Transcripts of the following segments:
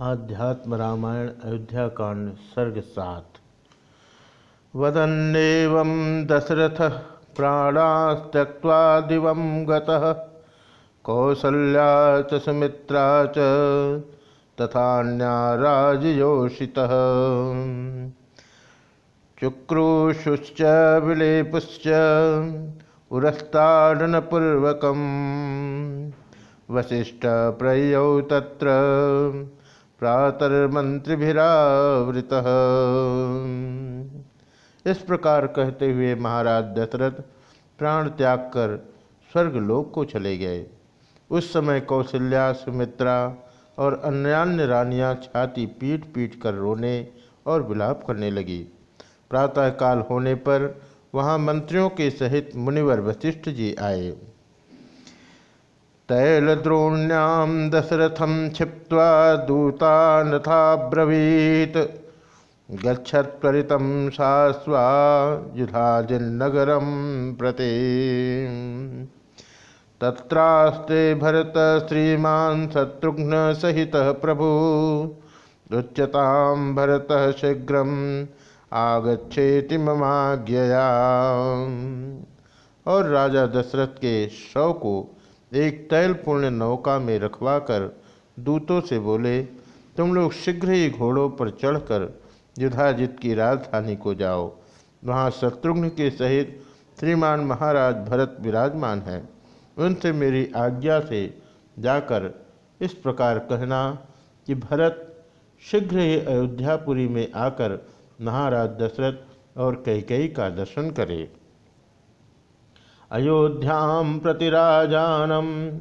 आध्यात्म रामायण अयोध्या कांड, सर्ग सात। वदन्नेवं दशरथ प्राणास्त्यक्त्वा दिवं च सुमित्रा च तथान्या राजयोषितः। चुक्रुषुश्च विलेपुश्च उरस्ताडनपूर्वकम् वशिष्ठ प्रयौ तत्र प्रातर्मंत्रिभिरावृत इस प्रकार कहते हुए महाराज दशरथ प्राण त्याग कर स्वर्गलोक को चले गए। उस समय कौशल्या, सुमित्रा और अन्यान्य रानियाँ छाती पीट पीट कर रोने और विलाप करने लगी। प्रातःकाल होने पर वहाँ मंत्रियों के सहित मुनिवर वशिष्ठ जी आए। तैलद्रोण्यां दशरथं क्षिप्त्वा दूतानथाब्रवीत् गच्छत्वरितं शास्वा युधाजिन्नगरं प्रति। तत्रास्ते भरत श्रीमान् शत्रुघ्नसहितः प्रभु। उच्यतां भरतः शीघ्रम् आगच्छेति ममाज्ञया। और राजा दशरथ के शव को एक तैलपूर्ण नौका में रखवाकर दूतों से बोले, तुम लोग शीघ्र ही घोड़ों पर चढ़कर युधाजित की राजधानी को जाओ। वहाँ शत्रुघ्न के सहित श्रीमान महाराज भरत विराजमान हैं। उनसे मेरी आज्ञा से जाकर इस प्रकार कहना कि भरत शीघ्र ही अयोध्यापुरी में आकर महाराज दशरथ और कैकई का दर्शन करे। अयोध्यां प्रतिराजानं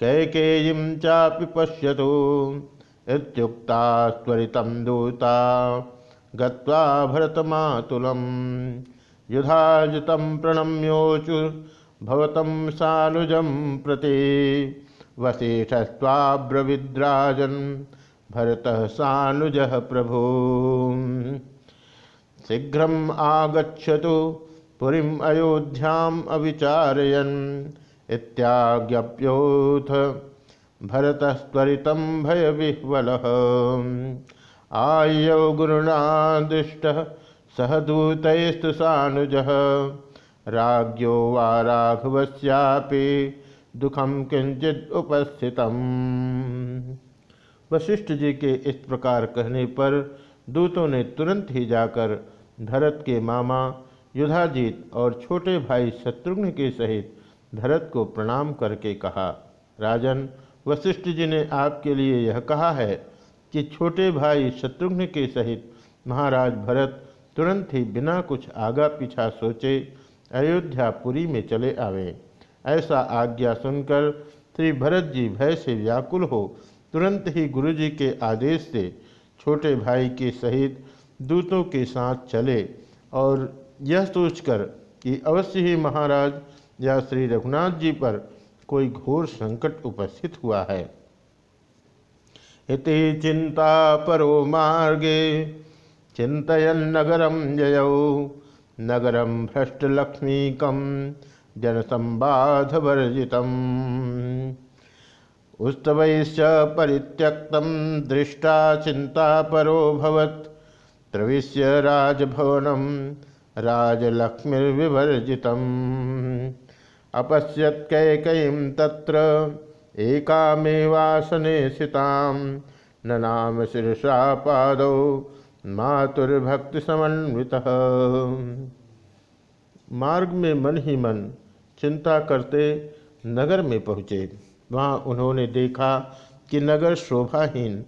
कैकेयीं चापि पश्यतु। इत्युक्ता दूता गत्वा भरतमातुलं युधाजितं प्रणम्योचु भवतं सानुजं प्रति। वसिष्ठस्त्वाब्रविद्राजन् भरतः सानुजः प्रभु। शीघ्रम् आगच्छतु पुरीम अयोध्याम अविचारयन इत्याज्ञप्योथ भरतस्त्वरित भय विह्वल आयौ गुरुणादुष्ट सहदूतस्तु सानुज। राज्ञो वा राघवस्यापि दुखम किंचित उपस्थित वशिष्ठ जी के इस प्रकार कहने पर दूतों ने तुरंत ही जाकर भरत के मामा युधाजीत और छोटे भाई शत्रुघ्न के सहित भरत को प्रणाम करके कहा, राजन, वशिष्ठ जी ने आपके लिए यह कहा है कि छोटे भाई शत्रुघ्न के सहित महाराज भरत तुरंत ही बिना कुछ आगा पीछा सोचे अयोध्यापुरी में चले आवे। ऐसा आज्ञा सुनकर श्री भरत जी भय से व्याकुल हो तुरंत ही गुरु जी के आदेश से छोटे भाई के सहित दूतों के साथ चले और यह सोचकर कि अवश्य ही महाराज या श्री रघुनाथ जी पर कोई घोर संकट उपस्थित हुआ है। इति चिंता परो मार्गे चिंतन नगरम जयौ नगरम भ्रष्टलक्ष्मीकम जनसंबाधवर्जित उत्सवैश्च परित्यक्तं दृष्टा चिंता परो भवत्। राजभवनम राजलक्ष्मीर्विवर्जितम् अपश्यत् कैकयीं एकामेवासने स्थितां न नाम शीर्षा पादौ मातुर्भक्तिसमन्वितः। मार्ग में मन ही मन चिंता करते नगर में पहुँचे। वहाँ उन्होंने देखा कि नगर शोभाहीन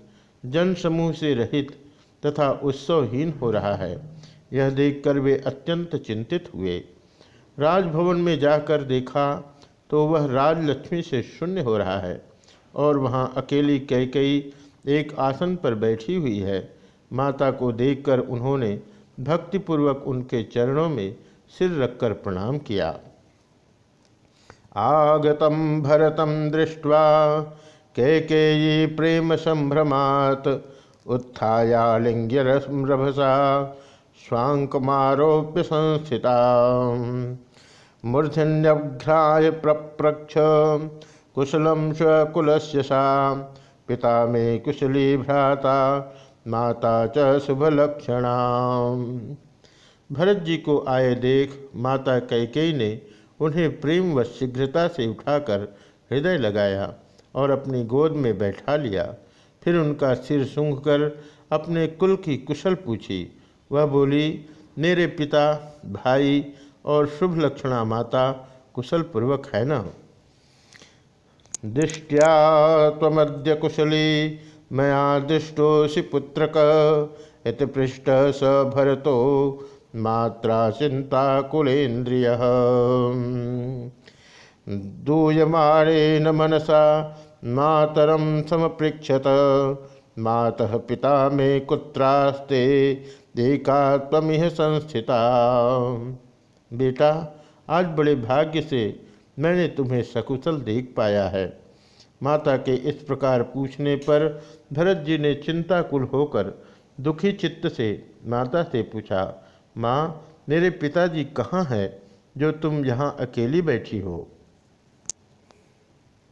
जन समूह से रहित तथा उत्सवहीन हो रहा है। यह देखकर वे अत्यंत चिंतित हुए। राजभवन में जाकर देखा तो वह राजलक्ष्मी से शून्य हो रहा है और वहाँ अकेली कैकई एक आसन पर बैठी हुई है। माता को देखकर उन्होंने भक्तिपूर्वक उनके चरणों में सिर रखकर प्रणाम किया। आगतम भरतम दृष्ट्वा कैकेयी प्रेम संभ्रमात संभ्रमात् उत्थायालिंग्य रभसा स्वांकमारोप्य संस्थिता मूर्धन्यघ्राय प्रप्रक्ष कुशलम स्वकुलस्य सा। पिता में कुशली भ्राता, माता च शुभ लक्षणा भरत जी को आए देख माता कैकेयी ने उन्हें प्रेम व शीघ्रता से उठाकर हृदय लगाया और अपनी गोद में बैठा लिया। फिर उनका सिर सूंघ कर अपने कुल की कुशल पूछी वह बोली, मेरे पिता, भाई और शुभ लक्षणा माता कुशल पूर्वक है न? दृष्टिया तमद्य कुशली, मया दृष्टोषि पुत्रक इत पृष्ठ स भरतो मात्रा चिंता कुलेन्द्रिय। दूयमाणेन मनसा मातरम समपृक्षत मातः पिता मे कुत्रास्ते एकात्मिह संस्थिता। बेटा, आज बड़े भाग्य से मैंने तुम्हें सकुशल देख पाया है। माता के इस प्रकार पूछने पर भरत जी ने चिंताकुल होकर दुखी चित्त से माता से पूछा, माँ, मेरे पिताजी कहाँ हैं जो तुम यहाँ अकेली बैठी हो?